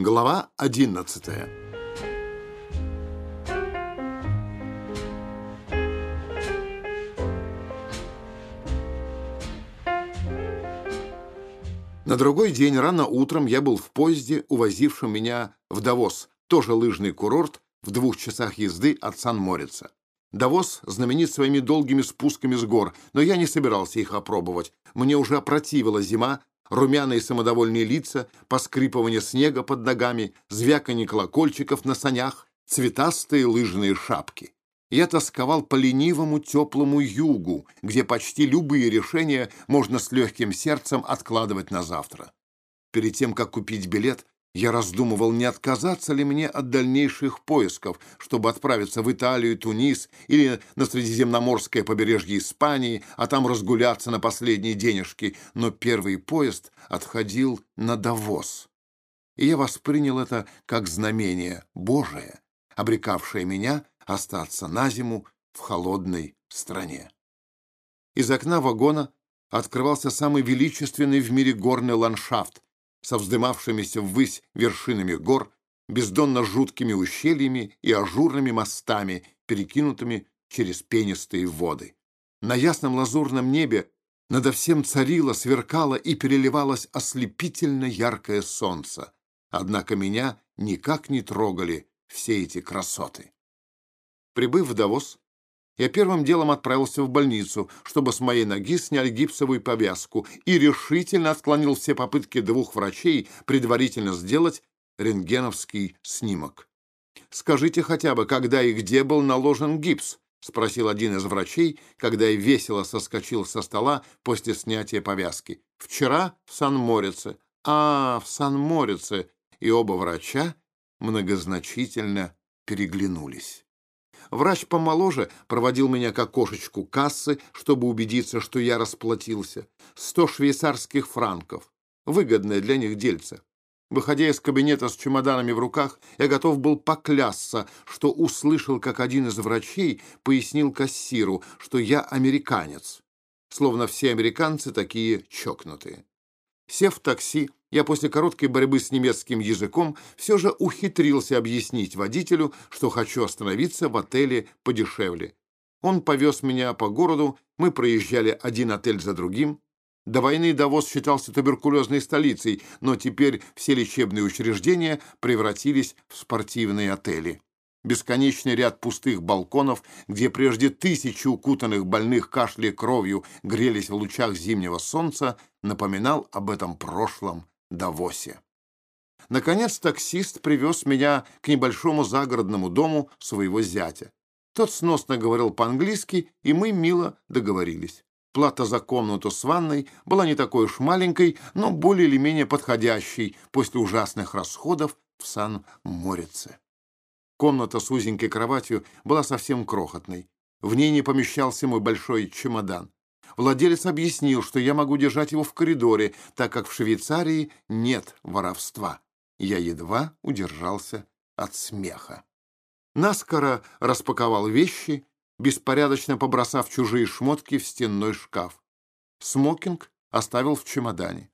Глава одиннадцатая На другой день рано утром я был в поезде, увозившем меня в Давос, тоже лыжный курорт, в двух часах езды от Сан-Морица. Давос знаменит своими долгими спусками с гор, но я не собирался их опробовать. Мне уже опротивила зима, румяные самодовольные лица, поскрипывание снега под ногами, звяканье колокольчиков на санях, цветастые лыжные шапки. Я тосковал по ленивому теплому югу, где почти любые решения можно с легким сердцем откладывать на завтра. Перед тем, как купить билет, я раздумывал, не отказаться ли мне от дальнейших поисков, чтобы отправиться в Италию, Тунис или на Средиземноморское побережье Испании, а там разгуляться на последние денежки. Но первый поезд отходил на Давос. И я воспринял это как знамение Божие, обрекавшее меня остаться на зиму в холодной стране. Из окна вагона открывался самый величественный в мире горный ландшафт, со вздымавшимися ввысь вершинами гор, бездонно жуткими ущельями и ажурными мостами, перекинутыми через пенистые воды. На ясном лазурном небе надо всем царило, сверкало и переливалось ослепительно яркое солнце. Однако меня никак не трогали все эти красоты. Прибыв в Давос, я первым делом отправился в больницу, чтобы с моей ноги сняли гипсовую повязку и решительно отклонил все попытки двух врачей предварительно сделать рентгеновский снимок. «Скажите хотя бы, когда и где был наложен гипс?» — спросил один из врачей, когда я весело соскочил со стола после снятия повязки. «Вчера в Сан-Морице». «А, в Сан-Морице». И оба врача многозначительно переглянулись. Врач помоложе проводил меня к окошечку кассы, чтобы убедиться, что я расплатился. Сто швейцарских франков. Выгодное для них дельце. Выходя из кабинета с чемоданами в руках, я готов был поклясться, что услышал, как один из врачей пояснил кассиру, что я американец. Словно все американцы такие чокнутые. Сев в такси, я после короткой борьбы с немецким языком все же ухитрился объяснить водителю, что хочу остановиться в отеле подешевле. Он повез меня по городу, мы проезжали один отель за другим. До войны Давос считался туберкулезной столицей, но теперь все лечебные учреждения превратились в спортивные отели. Бесконечный ряд пустых балконов, где прежде тысячи укутанных больных кашля кровью грелись в лучах зимнего солнца, напоминал об этом прошлом Давосе. Наконец таксист привез меня к небольшому загородному дому своего зятя. Тот сносно говорил по-английски, и мы мило договорились. Плата за комнату с ванной была не такой уж маленькой, но более или менее подходящей после ужасных расходов в Сан-Морице. Комната с узенькой кроватью была совсем крохотной. В ней не помещался мой большой чемодан. Владелец объяснил, что я могу держать его в коридоре, так как в Швейцарии нет воровства. Я едва удержался от смеха. Наскоро распаковал вещи, беспорядочно побросав чужие шмотки в стенной шкаф. Смокинг оставил в чемодане.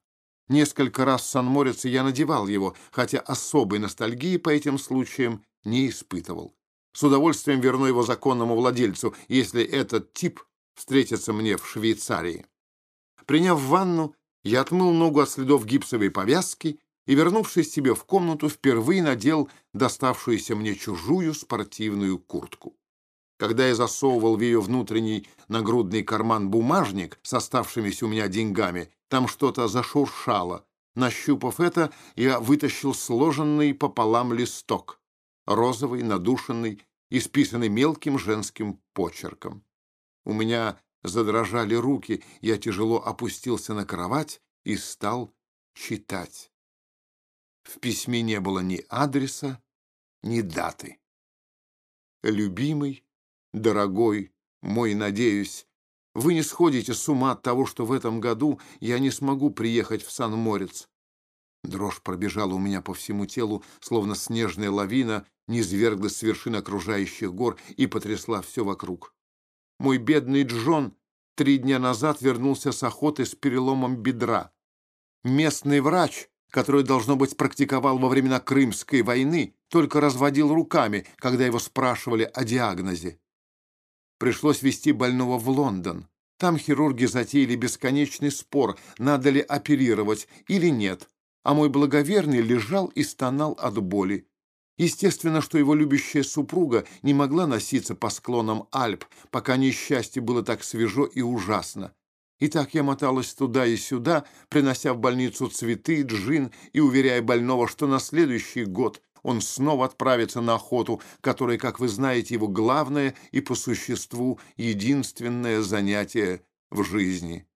Несколько раз в Сан-Морице я надевал его, хотя особой ностальгии по этим случаям не испытывал. С удовольствием верну его законному владельцу, если этот тип встретиться мне в Швейцарии. Приняв ванну, я отмыл ногу от следов гипсовой повязки и, вернувшись себе в комнату, впервые надел доставшуюся мне чужую спортивную куртку. Когда я засовывал в ее внутренний нагрудный карман бумажник с оставшимися у меня деньгами, там что-то зашуршало. Нащупав это, я вытащил сложенный пополам листок, розовый, надушенный, исписанный мелким женским почерком. У меня задрожали руки, я тяжело опустился на кровать и стал читать. В письме не было ни адреса, ни даты. «Любимый, дорогой мой, надеюсь, вы не сходите с ума от того, что в этом году я не смогу приехать в Сан-Морец. Дрожь пробежала у меня по всему телу, словно снежная лавина, низверглась с вершин окружающих гор и потрясла все вокруг. Мой бедный Джон три дня назад вернулся с охоты с переломом бедра. Местный врач, который, должно быть, практиковал во времена Крымской войны, только разводил руками, когда его спрашивали о диагнозе. Пришлось везти больного в Лондон. Там хирурги затеяли бесконечный спор, надо ли оперировать или нет, а мой благоверный лежал и стонал от боли. Естественно, что его любящая супруга не могла носиться по склонам Альп, пока несчастье было так свежо и ужасно. И так я моталась туда и сюда, принося в больницу цветы, джин и уверяя больного, что на следующий год он снова отправится на охоту, которая, как вы знаете, его главное и по существу единственное занятие в жизни.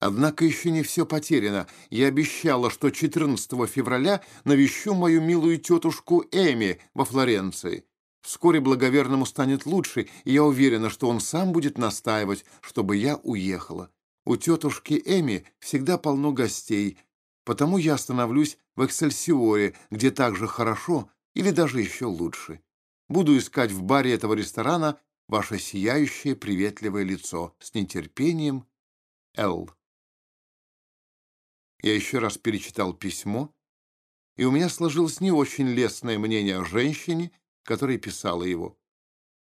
Однако еще не все потеряно. Я обещала, что 14 февраля навещу мою милую тетушку Эми во Флоренции. Вскоре благоверному станет лучше, и я уверена, что он сам будет настаивать, чтобы я уехала. У тетушки Эми всегда полно гостей, потому я остановлюсь в Эксельсиоре, где так же хорошо или даже еще лучше. Буду искать в баре этого ресторана ваше сияющее приветливое лицо. С нетерпением, Л. Я еще раз перечитал письмо, и у меня сложилось не очень лестное мнение о женщине, которая писала его.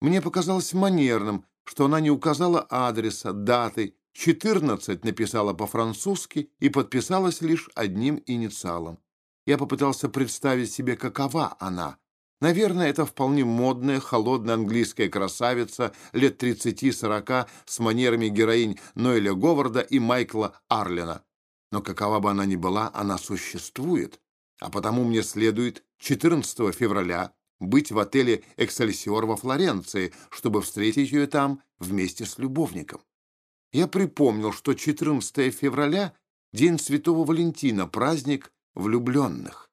Мне показалось манерным, что она не указала адреса, даты, 14 написала по-французски и подписалась лишь одним инициалом. Я попытался представить себе, какова она. Наверное, это вполне модная, холодная английская красавица лет 30-40 с манерами героинь Ноэля Говарда и Майкла Арлена. Но какова бы она ни была, она существует, а потому мне следует 14 февраля быть в отеле «Эксельсиор» во Флоренции, чтобы встретить ее там вместе с любовником. Я припомнил, что 14 февраля — день Святого Валентина, праздник влюбленных.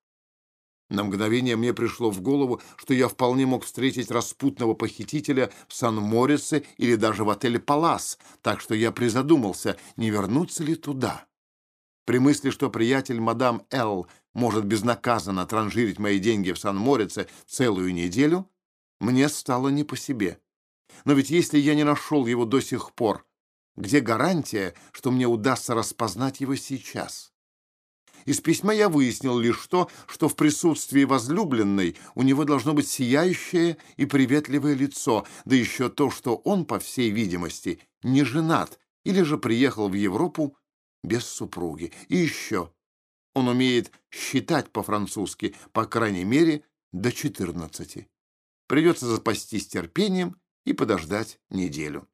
На мгновение мне пришло в голову, что я вполне мог встретить распутного похитителя в Сан-Морице или даже в отеле «Палас», так что я призадумался, не вернуться ли туда. При мысли, что приятель мадам Л. может безнаказанно транжирить мои деньги в Сан-Морице целую неделю, мне стало не по себе. Но ведь если я не нашел его до сих пор, где гарантия, что мне удастся распознать его сейчас? Из письма я выяснил лишь то, что в присутствии возлюбленной у него должно быть сияющее и приветливое лицо, да еще то, что он, по всей видимости, не женат или же приехал в Европу без супруги. И еще он умеет считать по-французски, по крайней мере, до 14. Придется запастись терпением и подождать неделю.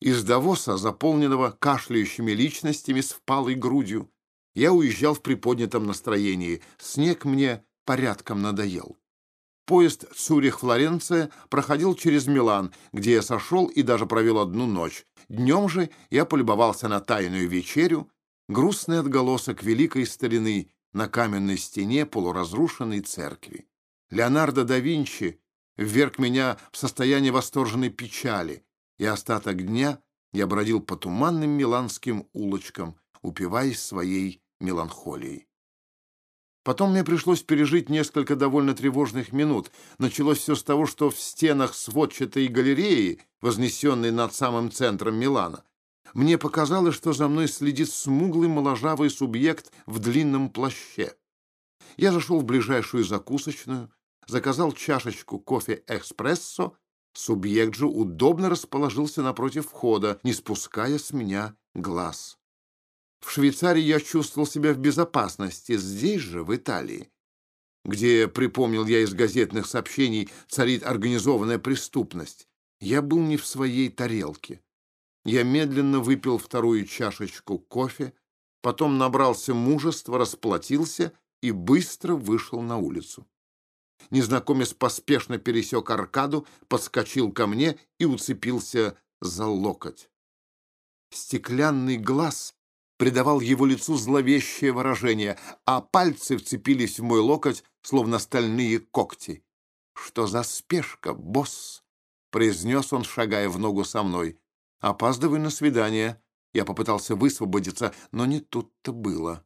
Из Давоса, заполненного кашляющими личностями с впалой грудью, я уезжал в приподнятом настроении. Снег мне порядком надоел. Поезд Цюрих-Флоренция проходил через Милан, где я сошел и даже провел одну ночь. Днем же я полюбовался на тайную вечерю, грустный отголосок великой старины на каменной стене полуразрушенной церкви. Леонардо да Винчи вверг меня в состояние восторженной печали, и остаток дня я бродил по туманным миланским улочкам, упиваясь своей меланхолией. Потом мне пришлось пережить несколько довольно тревожных минут. Началось все с того, что в стенах сводчатой галереи, вознесенной над самым центром Милана, мне показалось, что за мной следит смуглый моложавый субъект в длинном плаще. Я зашел в ближайшую закусочную, заказал чашечку кофе-экспрессо, субъект же удобно расположился напротив входа, не спуская с меня глаз. В Швейцарии я чувствовал себя в безопасности, здесь же, в Италии, где, припомнил я из газетных сообщений, царит организованная преступность. Я был не в своей тарелке. Я медленно выпил вторую чашечку кофе, потом набрался мужества, расплатился и быстро вышел на улицу. Незнакомец поспешно пересек аркаду, подскочил ко мне и уцепился за локоть. Стеклянный глаз придавал его лицу зловещее выражение, а пальцы вцепились в мой локоть, словно стальные когти. «Что за спешка, босс?» — произнес он, шагая в ногу со мной. «Опаздывай на свидание». Я попытался высвободиться, но не тут-то было.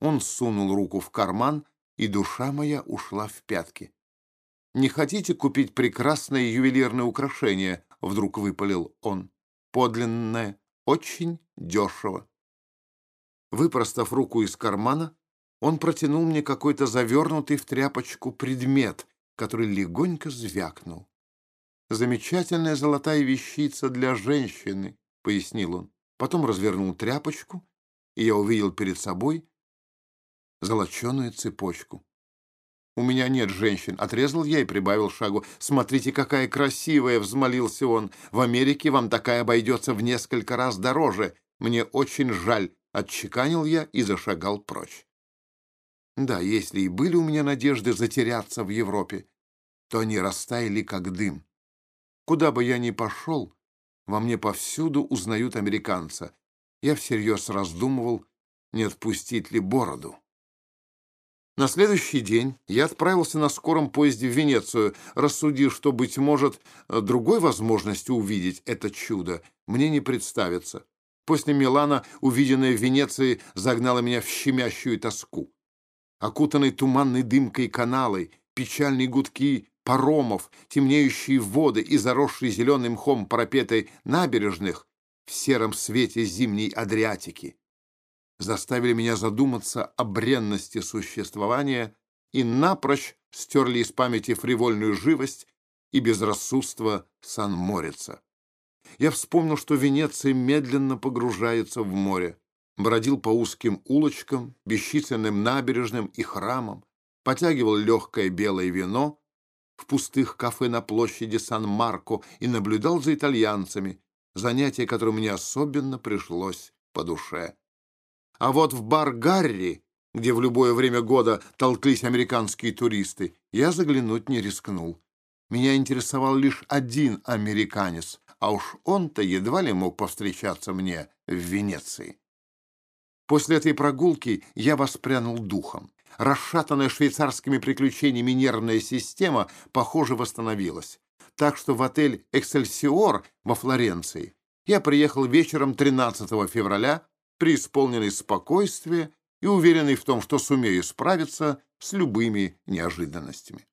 Он сунул руку в карман, и душа моя ушла в пятки. «Не хотите купить прекрасное ювелирное украшение?» — вдруг выпалил он. «Подлинное, очень дешево». Выпростав руку из кармана, Он протянул мне какой-то завернутый в тряпочку предмет, который легонько звякнул. «Замечательная золотая вещица для женщины», — пояснил он. Потом развернул тряпочку, и я увидел перед собой золоченую цепочку. «У меня нет женщин», — отрезал я и прибавил шагу. «Смотрите, какая красивая!» — взмолился он. «В Америке вам такая обойдется в несколько раз дороже. Мне очень жаль», — отчеканил я и зашагал прочь. Да, если и были у меня надежды затеряться в Европе, то они растаяли как дым. Куда бы я ни пошел, во мне повсюду узнают американца. Я всерьез раздумывал, не отпустить ли бороду. На следующий день я отправился на скором поезде в Венецию, рассудив, что, быть может, другой возможности увидеть это чудо мне не представится. После Милана увиденное в Венеции загнало меня в щемящую тоску. Окутанные туманной дымкой каналы, печальные гудки паромов, темнеющие воды и заросшие зеленым мхом парапеты набережных в сером свете зимней Адриатики заставили меня задуматься о бренности существования и напрочь стерли из памяти фривольную живость и безрассудство Сан-Морица. Я вспомнил, что Венеция медленно погружается в море, бродил по узким улочкам, бесчисленным набережным и храмам, потягивал легкое белое вино в пустых кафе на площади Сан-Марко и наблюдал за итальянцами, занятие, которое мне особенно пришлось по душе. А вот в бар Гарри, где в любое время года толклись американские туристы, я заглянуть не рискнул. Меня интересовал лишь один американец, а уж он-то едва ли мог повстречаться мне в Венеции. После этой прогулки я воспрянул духом. Расшатанная швейцарскими приключениями нервная система, похоже, восстановилась. Так что в отель «Эксельсиор» во Флоренции я приехал вечером 13 февраля преисполненный спокойствия и уверенный в том, что сумею справиться с любыми неожиданностями.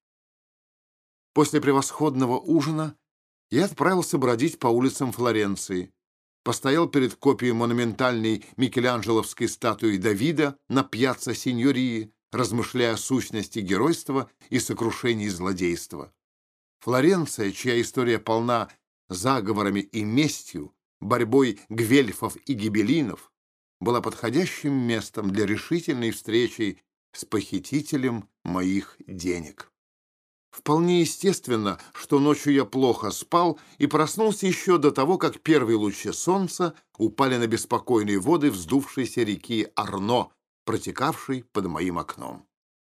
После превосходного ужина я отправился бродить по улицам Флоренции, постоял перед копией монументальной микеланджеловской статуи Давида на пьяцца Синьории, размышляя о сущности геройства и сокрушении злодейства. Флоренция, чья история полна заговорами и местью, борьбой гвельфов и гибелинов, была подходящим местом для решительной встречи с похитителем моих денег. Вполне естественно, что ночью я плохо спал и проснулся еще до того, как первые лучи солнца упали на беспокойные воды вздувшейся реки Арно, протекавшей под моим окном.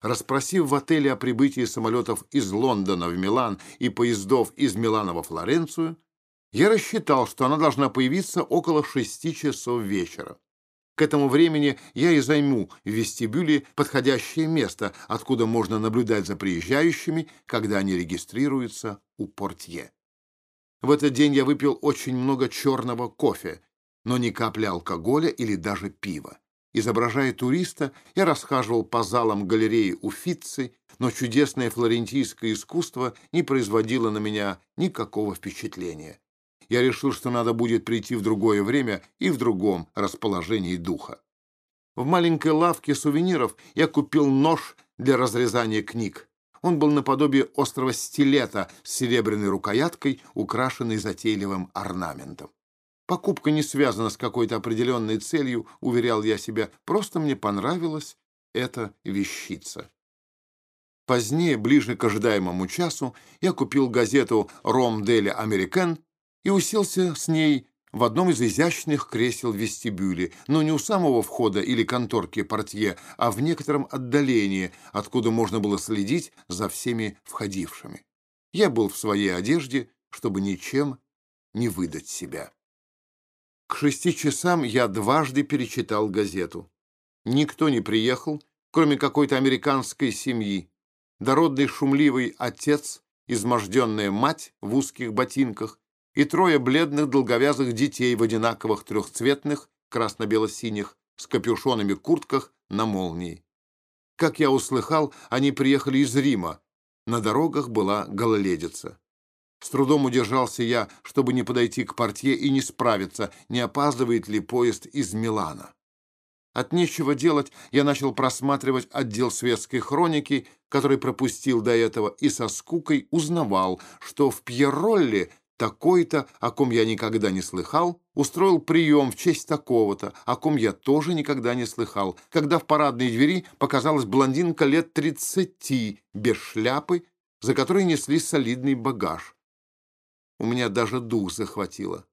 Распросив в отеле о прибытии самолетов из Лондона в Милан и поездов из Милана во Флоренцию, я рассчитал, что она должна появиться около шести часов вечера. К этому времени я и займу в вестибюле подходящее место, откуда можно наблюдать за приезжающими, когда они регистрируются у портье. В этот день я выпил очень много черного кофе, но ни капли алкоголя или даже пива. Изображая туриста, я расхаживал по залам галереи Уффици, но чудесное флорентийское искусство не производило на меня никакого впечатления я решил, что надо будет прийти в другое время и в другом расположении духа. В маленькой лавке сувениров я купил нож для разрезания книг. Он был наподобие острого стилета с серебряной рукояткой, украшенной затейливым орнаментом. Покупка не связана с какой-то определенной целью, уверял я себя, просто мне понравилась эта вещица. Позднее, ближе к ожидаемому часу, я купил газету «Ром Дели Американ» и уселся с ней в одном из изящных кресел вестибюле, но не у самого входа или конторки портье, а в некотором отдалении, откуда можно было следить за всеми входившими. Я был в своей одежде, чтобы ничем не выдать себя. К шести часам я дважды перечитал газету. Никто не приехал, кроме какой-то американской семьи. Дородный шумливый отец, изможденная мать в узких ботинках и трое бледных долговязых детей в одинаковых трехцветных, красно-бело-синих, с капюшонами куртках на молнии. Как я услыхал, они приехали из Рима. На дорогах была гололедица. С трудом удержался я, чтобы не подойти к портье и не справиться, не опаздывает ли поезд из Милана. От нечего делать я начал просматривать отдел светской хроники, который пропустил до этого, и со скукой узнавал, что в Пьеролле такой-то, о ком я никогда не слыхал, устроил прием в честь такого-то, о ком я тоже никогда не слыхал, когда в парадной двери показалась блондинка лет тридцати, без шляпы, за которой несли солидный багаж. У меня даже дух захватило.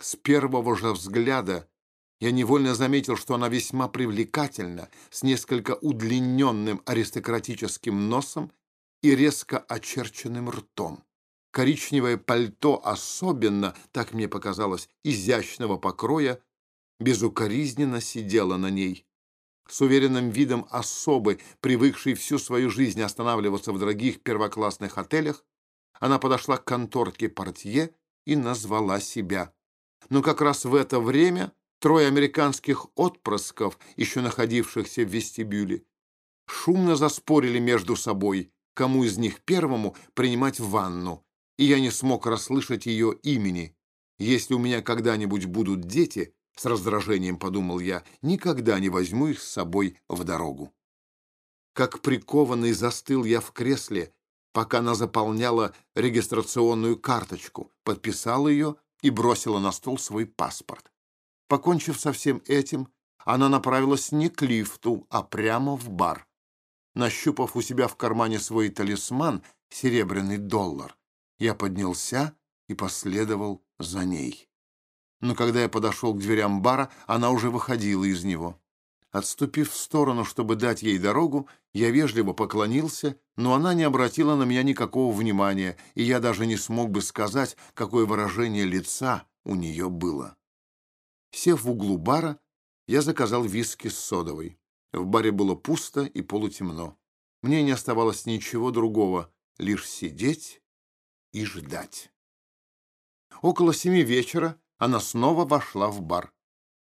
С первого же взгляда я невольно заметил, что она весьма привлекательна, с несколько удлиненным аристократическим носом и резко очерченным ртом. Коричневое пальто особенно, так мне показалось, изящного покроя, безукоризненно сидело на ней. С уверенным видом особы, привыкшей всю свою жизнь останавливаться в дорогих первоклассных отелях, она подошла к конторке портье и назвала себя. Но как раз в это время Трое американских отпрысков, еще находившихся в вестибюле, шумно заспорили между собой, кому из них первому принимать ванну, и я не смог расслышать ее имени. Если у меня когда-нибудь будут дети, с раздражением подумал я, никогда не возьму их с собой в дорогу. Как прикованный застыл я в кресле, пока она заполняла регистрационную карточку, подписала ее и бросила на стол свой паспорт. Покончив со всем этим, она направилась не к лифту, а прямо в бар. Нащупав у себя в кармане свой талисман, серебряный доллар, я поднялся и последовал за ней. Но когда я подошел к дверям бара, она уже выходила из него. Отступив в сторону, чтобы дать ей дорогу, я вежливо поклонился, но она не обратила на меня никакого внимания, и я даже не смог бы сказать, какое выражение лица у нее было. Сев в углу бара, я заказал виски с содовой. В баре было пусто и полутемно. Мне не оставалось ничего другого, лишь сидеть и ждать. Около семи вечера она снова вошла в бар.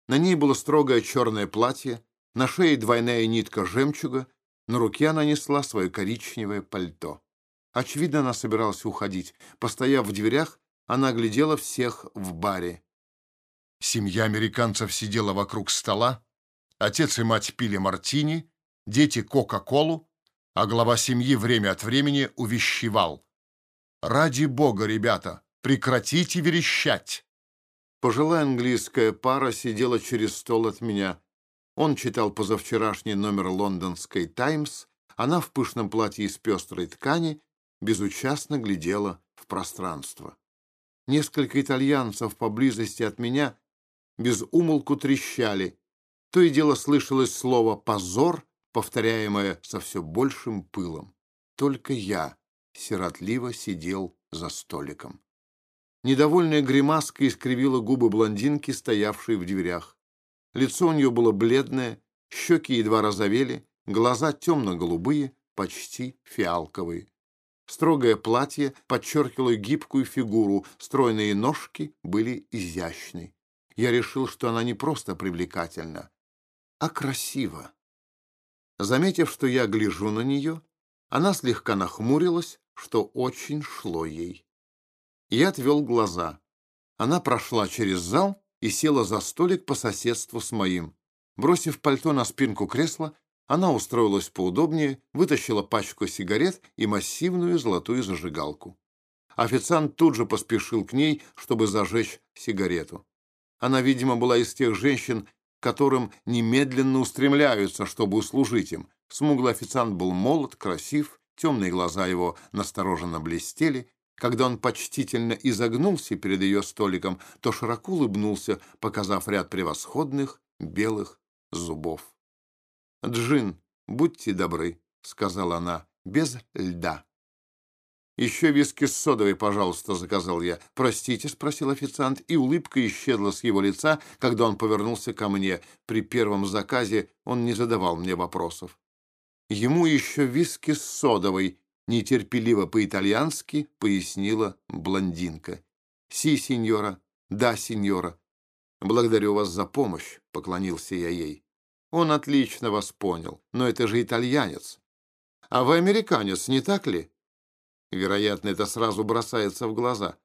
На ней было строгое черное платье, на шее двойная нитка жемчуга, на руке она несла свое коричневое пальто. Очевидно, она собиралась уходить. Постояв в дверях, она оглядела всех в баре. Семья американцев сидела вокруг стола, отец и мать пили мартини, дети — кока-колу, а глава семьи время от времени увещевал. «Ради бога, ребята, прекратите верещать!» Пожилая английская пара сидела через стол от меня. Он читал позавчерашний номер лондонской «Таймс», она в пышном платье из пестрой ткани безучастно глядела в пространство. Несколько итальянцев поблизости от меня без умолку трещали. То и дело слышалось слово «позор», повторяемое со все большим пылом. Только я сиротливо сидел за столиком. Недовольная гримаска искривила губы блондинки, стоявшей в дверях. Лицо у нее было бледное, щеки едва розовели, глаза темно-голубые, почти фиалковые. Строгое платье подчеркивало гибкую фигуру, стройные ножки были изящны я решил, что она не просто привлекательна, а красива. Заметив, что я гляжу на нее, она слегка нахмурилась, что очень шло ей. Я отвел глаза. Она прошла через зал и села за столик по соседству с моим. Бросив пальто на спинку кресла, она устроилась поудобнее, вытащила пачку сигарет и массивную золотую зажигалку. Официант тут же поспешил к ней, чтобы зажечь сигарету. Она, видимо, была из тех женщин, которым немедленно устремляются, чтобы услужить им. Смуглый официант был молод, красив, темные глаза его настороженно блестели. Когда он почтительно изогнулся перед ее столиком, то широко улыбнулся, показав ряд превосходных белых зубов. «Джин, будьте добры», — сказала она, — «без льда». «Еще виски с содовой, пожалуйста», — заказал я. «Простите», — спросил официант, и улыбка исчезла с его лица, когда он повернулся ко мне. При первом заказе он не задавал мне вопросов. «Ему еще виски с содовой», — нетерпеливо по-итальянски пояснила блондинка. «Си, сеньора. Да, сеньора. Благодарю вас за помощь», — поклонился я ей. Он отлично вас понял, но это же итальянец. А вы американец, не так ли? Вероятно, это сразу бросается в глаза.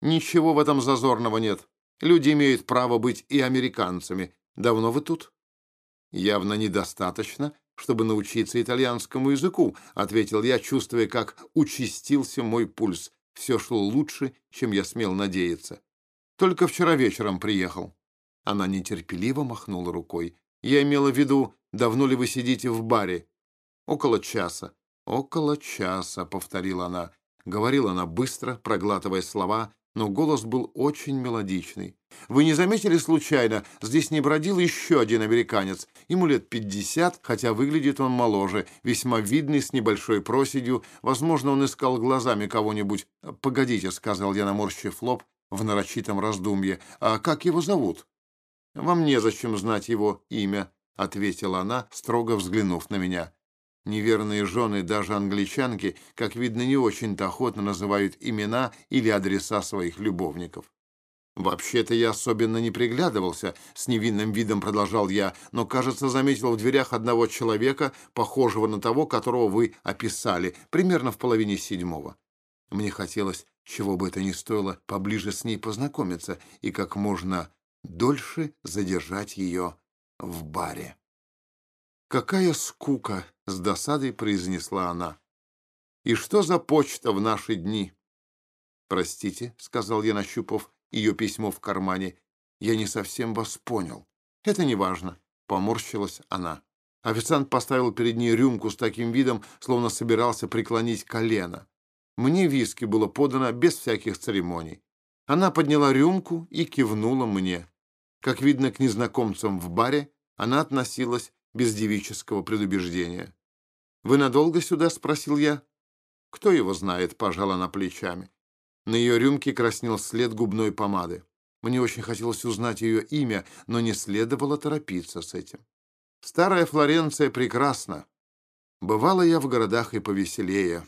Ничего в этом зазорного нет. Люди имеют право быть и американцами. Давно вы тут? «Явно недостаточно, чтобы научиться итальянскому языку», — ответил я, чувствуя, как участился мой пульс. Все шло лучше, чем я смел надеяться. «Только вчера вечером приехал». Она нетерпеливо махнула рукой. «Я имела в виду, давно ли вы сидите в баре?» «Около часа». «Около часа», — повторила она. Говорила она быстро, проглатывая слова, но голос был очень мелодичный. «Вы не заметили случайно, здесь не бродил еще один американец? Ему лет пятьдесят, хотя выглядит он моложе, весьма видный, с небольшой проседью. Возможно, он искал глазами кого-нибудь. Погодите», — сказал я, наморщив лоб в нарочитом раздумье. «А как его зовут?» «Вам незачем знать его имя», — ответила она, строго взглянув на меня. Неверные жены, даже англичанки, как видно, не очень-то охотно называют имена или адреса своих любовников. «Вообще-то я особенно не приглядывался», — с невинным видом продолжал я, «но, кажется, заметил в дверях одного человека, похожего на того, которого вы описали, примерно в половине седьмого. Мне хотелось, чего бы это ни стоило, поближе с ней познакомиться и как можно дольше задержать ее в баре». «Какая скука!» — с досадой произнесла она. «И что за почта в наши дни?» «Простите», — сказал я, нащупав ее письмо в кармане, — «я не совсем вас понял». «Это не важно», — поморщилась она. Официант поставил перед ней рюмку с таким видом, словно собирался преклонить колено. Мне виски было подано без всяких церемоний. Она подняла рюмку и кивнула мне. Как видно, к незнакомцам в баре она относилась без девического предубеждения. «Вы надолго сюда?» — спросил я. «Кто его знает?» — пожала она плечами. На ее рюмке краснел след губной помады. Мне очень хотелось узнать ее имя, но не следовало торопиться с этим. Старая Флоренция прекрасна. Бывала я в городах и повеселее.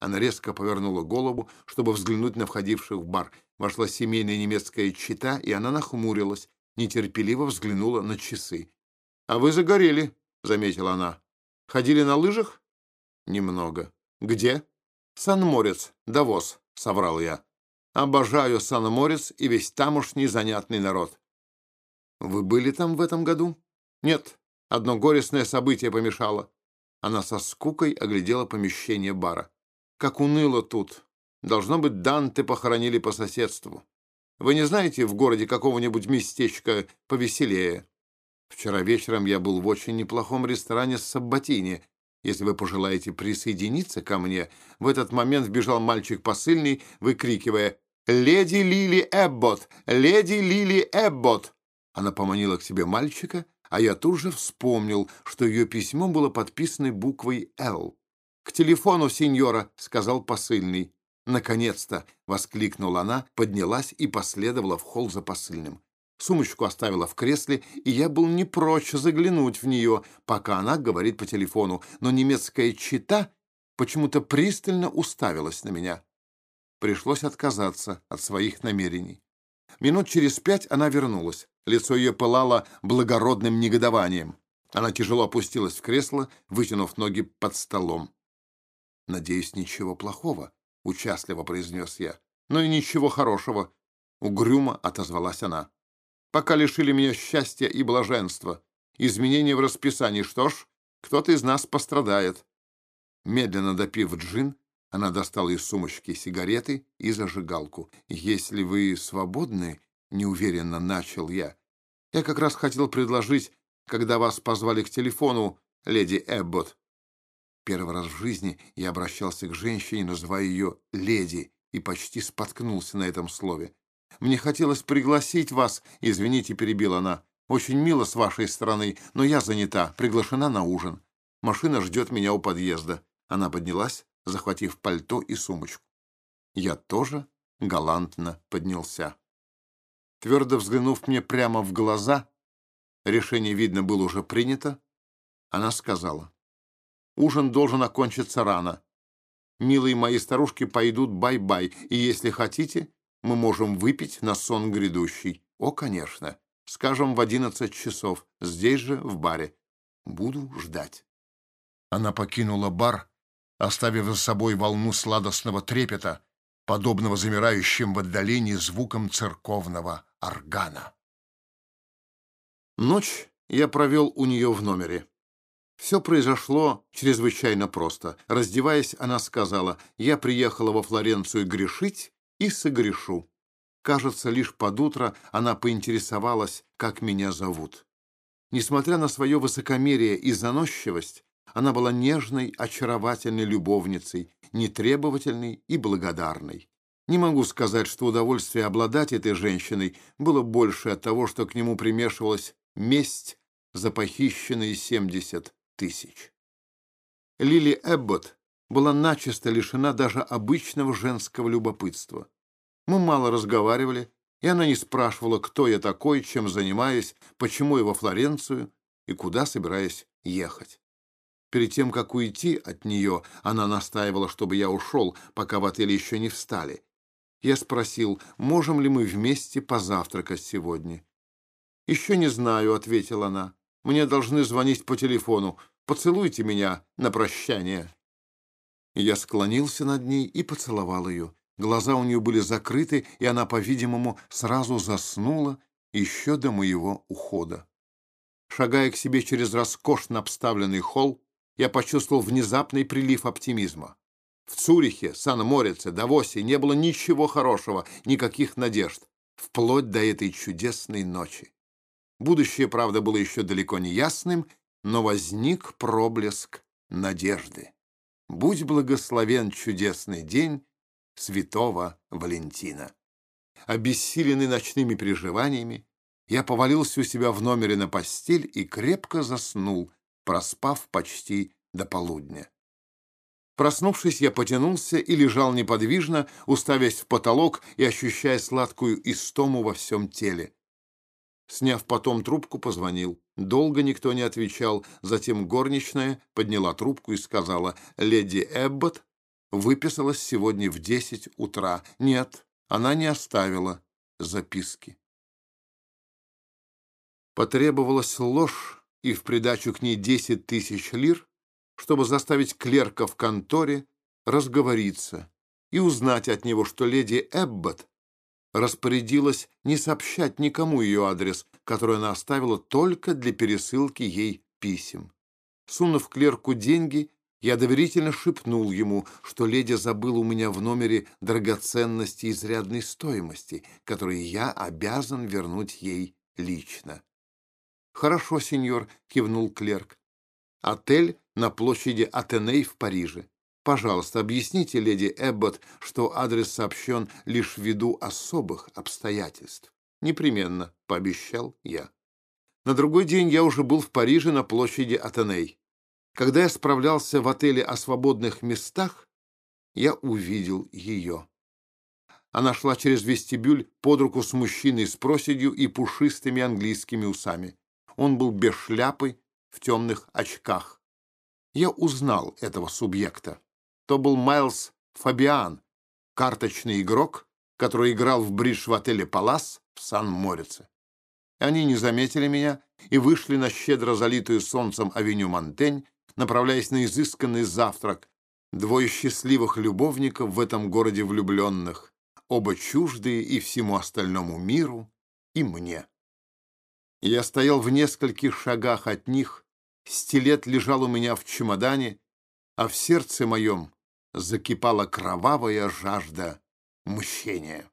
Она резко повернула голову, чтобы взглянуть на входивших в бар. Вошла семейная немецкая чита, и она нахмурилась, нетерпеливо взглянула на часы. «А вы загорели», — заметила она. «Ходили на лыжах?» «Немного». «Где?» «Сан-Морец, Давос», — соврал я. «Обожаю Сан-Морец и весь тамошний занятный народ». «Вы были там в этом году?» «Нет, одно горестное событие помешало». Она со скукой оглядела помещение бара. «Как уныло тут. Должно быть, Данте похоронили по соседству. Вы не знаете в городе какого-нибудь местечка повеселее?» Вчера вечером я был в очень неплохом ресторане Саббатини. Если вы пожелаете присоединиться ко мне, в этот момент вбежал мальчик посыльный, выкрикивая «Леди Лили Эббот! Леди Лили Эббот!» Она поманила к себе мальчика, а я тут же вспомнил, что ее письмо было подписано буквой «Л». «К телефону, сеньора!» — сказал посыльный. «Наконец-то!» — воскликнула она, поднялась и последовала в холл за посыльным. Сумочку оставила в кресле, и я был не прочь заглянуть в нее, пока она говорит по телефону, но немецкая чита почему-то пристально уставилась на меня. Пришлось отказаться от своих намерений. Минут через пять она вернулась. Лицо ее пылало благородным негодованием. Она тяжело опустилась в кресло, вытянув ноги под столом. «Надеюсь, ничего плохого», — участливо произнес я. «Ну и ничего хорошего», — угрюмо отозвалась она пока лишили меня счастья и блаженства. Изменения в расписании. Что ж, кто-то из нас пострадает. Медленно допив джин, она достала из сумочки сигареты и зажигалку. «Если вы свободны», — неуверенно начал я, — «я как раз хотел предложить, когда вас позвали к телефону, леди Эббот». Первый раз в жизни я обращался к женщине, называя ее «леди», и почти споткнулся на этом слове. Мне хотелось пригласить вас, извините, перебила она. Очень мило с вашей стороны, но я занята, приглашена на ужин. Машина ждет меня у подъезда. Она поднялась, захватив пальто и сумочку. Я тоже галантно поднялся. Твердо взглянув мне прямо в глаза, решение, видно, было уже принято, она сказала, «Ужин должен окончиться рано. Милые мои старушки пойдут бай-бай, и если хотите, мы можем выпить на сон грядущий. О, конечно. Скажем, в одиннадцать часов. Здесь же, в баре. Буду ждать. Она покинула бар, оставив за собой волну сладостного трепета, подобного замирающим в отдалении звукам церковного органа. Ночь я провел у нее в номере. Все произошло чрезвычайно просто. Раздеваясь, она сказала, «Я приехала во Флоренцию грешить и согрешу». Кажется, лишь под утро она поинтересовалась, как меня зовут. Несмотря на свое высокомерие и заносчивость, она была нежной, очаровательной любовницей, нетребовательной и благодарной. Не могу сказать, что удовольствие обладать этой женщиной было больше от того, что к нему примешивалась месть за похищенные 70 тысяч. Лили Эббот была начисто лишена даже обычного женского любопытства. Мы мало разговаривали, и она не спрашивала, кто я такой, чем занимаюсь, почему я во Флоренцию и куда собираюсь ехать. Перед тем, как уйти от нее, она настаивала, чтобы я ушел, пока в отеле еще не встали. Я спросил, можем ли мы вместе позавтракать сегодня. «Еще не знаю», — ответила она. «Мне должны звонить по телефону. Поцелуйте меня на прощание». Я склонился над ней и поцеловал ее. Глаза у нее были закрыты, и она, по-видимому, сразу заснула еще до моего ухода. Шагая к себе через роскошно обставленный холл, я почувствовал внезапный прилив оптимизма. В Цюрихе, Сан-Морице, Давосе не было ничего хорошего, никаких надежд, вплоть до этой чудесной ночи. Будущее, правда, было еще далеко не ясным, но возник проблеск надежды. Будь благословен чудесный день святого Валентина. Обессиленный ночными переживаниями, я повалился у себя в номере на постель и крепко заснул, проспав почти до полудня. Проснувшись, я потянулся и лежал неподвижно, уставясь в потолок и ощущая сладкую истому во всем теле. Сняв потом трубку, позвонил. Долго никто не отвечал, затем горничная подняла трубку и сказала, «Леди Эббот выписалась сегодня в десять утра. Нет, она не оставила записки». Потребовалась ложь и в придачу к ней десять тысяч лир, чтобы заставить клерка в конторе разговориться и узнать от него, что леди Эббот распорядилась не сообщать никому ее адрес, который она оставила только для пересылки ей писем. Сунув клерку деньги, я доверительно шепнул ему, что леди забыла у меня в номере драгоценности изрядной стоимости, которые я обязан вернуть ей лично. «Хорошо, сеньор», — кивнул клерк. «Отель на площади Атеней в Париже. Пожалуйста, объясните леди Эббот, что адрес сообщен лишь ввиду особых обстоятельств. Непременно, — пообещал я. На другой день я уже был в Париже на площади Атеней. Когда я справлялся в отеле о свободных местах, я увидел ее. Она шла через вестибюль под руку с мужчиной с проседью и пушистыми английскими усами. Он был без шляпы, в темных очках. Я узнал этого субъекта то был Майлз Фабиан, карточный игрок, который играл в бридж в отеле «Палас» в Сан-Морице. Они не заметили меня и вышли на щедро залитую солнцем авеню Монтень, направляясь на изысканный завтрак. Двое счастливых любовников в этом городе влюбленных, оба чуждые и всему остальному миру, и мне. Я стоял в нескольких шагах от них, стилет лежал у меня в чемодане, а в сердце моем закипала кровавая жажда мщения.